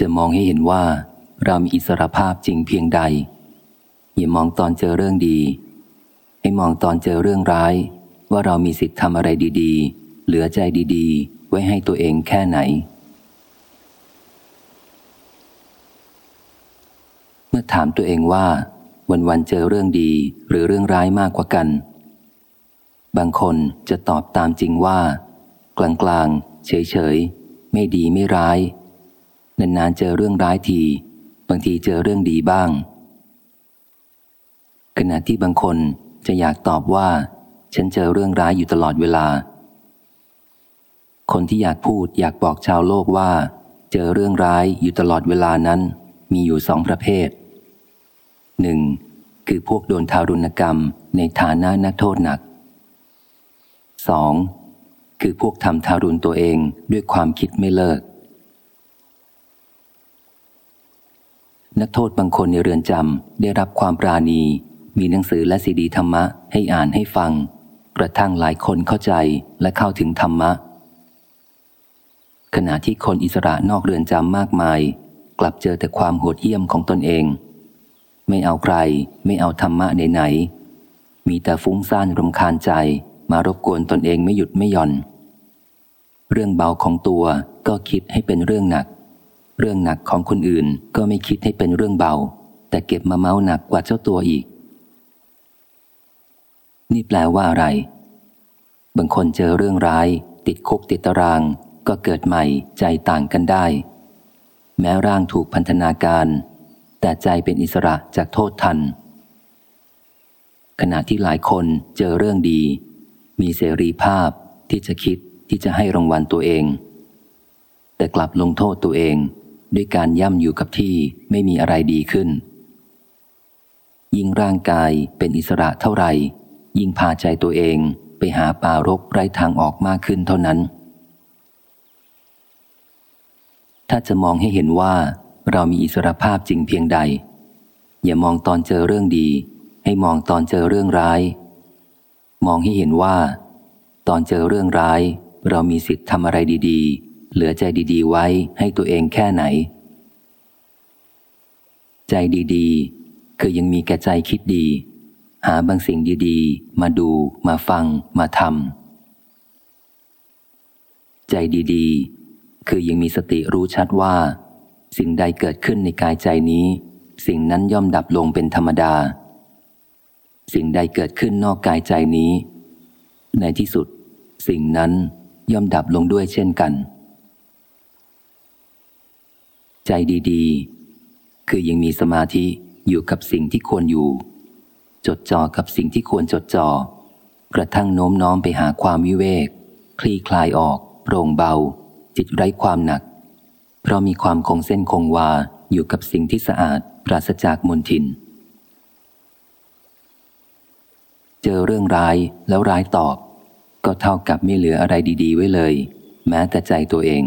จะมองให้เห็นว่าเรามีอิสรภาพจริงเพียงใด อย่ามองตอนเจอเรื่องดี ให้มองตอนเจอเรื่องร้าย ว่าเรามีสิทธิ์ทำอะไรดีๆ เหลือใจดีๆ ไว้ให้ตัวเองแค่ไหน เมื่อถามตัวเองว่า วันๆเจอเรื่องดีหรือเรื่องร้ายมากกว่ากัน บางคนจะตอบตามจริงว่า กลางๆเฉยๆไม่ดีไม่ร้าย นานๆเจอเรื่องร้ายที บางทีเจอเรื่องดีบ้าง ขณะที่บางคนจะอยากตอบว่า ฉันเจอเรื่องร้ายอยู่ตลอดเวลา คนที่อยากพูดอยากบอกชาวโลกว่า เจอเรื่องร้ายอยู่ตลอดเวลานั้น มีอยู่สองประเภทหนึ่งคือพวกโดนทารุณกรรมในฐานะนักโทษหนักสองคือพวกทำทารุณตัวเองด้วยความคิดไม่เลิก นักโทษบางคนในเรือนจำได้รับความปราณี มีหนังสือและซีดีธรรมะให้อ่านให้ฟัง กระทั่งหลายคนเข้าใจและเข้าถึงธรรมะ ขณะที่คนอิสระนอกเรือนจำมากมาย กลับเจอแต่ความโหดเหี้ยมของตนเอง ไม่เอาใคร ไม่เอาธรรมะไหนๆมีแต่ฟุ้งซ่านรำคาญใจมารบกวนตนเองไม่หยุดไม่หย่อน เรื่องเบาของตัวก็คิดให้เป็นเรื่องหนัก เรื่องหนักของคนอื่นก็ไม่คิดให้เป็นเรื่องเบา แต่เก็บมาเมาหนักกว่าเจ้าตัวอีก นี่แปลว่าอะไร บางคนเจอเรื่องร้าย ติดคุกติดตาราง ก็เกิดใหม่ใจต่างกันได้ แม้ร่างถูกพันธนาการ แต่ใจเป็นอิสระจากโทษทัน ขณะที่หลายคนเจอเรื่องดี มีเสรีภาพที่จะคิดที่จะให้รางวัลตัวเองแต่กลับลงโทษตัวเอง ด้วยการย่ำอยู่กับที่ไม่มีอะไรดีขึ้น ยิ่งร่างกายเป็นอิสระเท่าไหร่ ยิ่งพาใจตัวเองไปหาป่ารกไร้ทางออกมากขึ้นเท่านั้น ถ้าจะมองให้เห็นว่าเรามีอิสรภาพจริงเพียงใด อย่ามองตอนเจอเรื่องดี ให้มองตอนเจอเรื่องร้าย มองให้เห็นว่า ตอนเจอเรื่องร้าย เรามีสิทธิ์ทำอะไรดี ๆ เหลือใจดีๆ ไว้ให้ตัวเองแค่ไหน ใจดีๆ คือยังมีแก่ใจคิดดี หาบางสิ่งดีๆ มาดูมาฟังมาทำใจดีๆ คือยังมีสติรู้ชัดว่า สิ่งใดเกิดขึ้นในกายใจนี้ สิ่งนั้นย่อมดับลงเป็นธรรมดา สิ่งใดเกิดขึ้นนอกกายใจนี้ ในที่สุด สิ่งนั้นย่อมดับลงด้วยเช่นกัน ใจดีๆ คือยังมีสมาธิอยู่กับสิ่งที่ควรอยู่ จดจ่อกับสิ่งที่ควรจดจ่อกระทั่งโน้มน้อมไปหาความวิเวก คลี่คลายออก โปร่งเบา จิตไร้ความหนัก เพราะมีความคงเส้นคงวาอยู่กับสิ่งที่สะอาดปราศจากมลทิน เจอเรื่องร้ายแล้วร้ายตอบ ก็เท่ากับไม่เหลืออะไรดี ๆ ไว้เลย แม้แต่ใจตัวเอง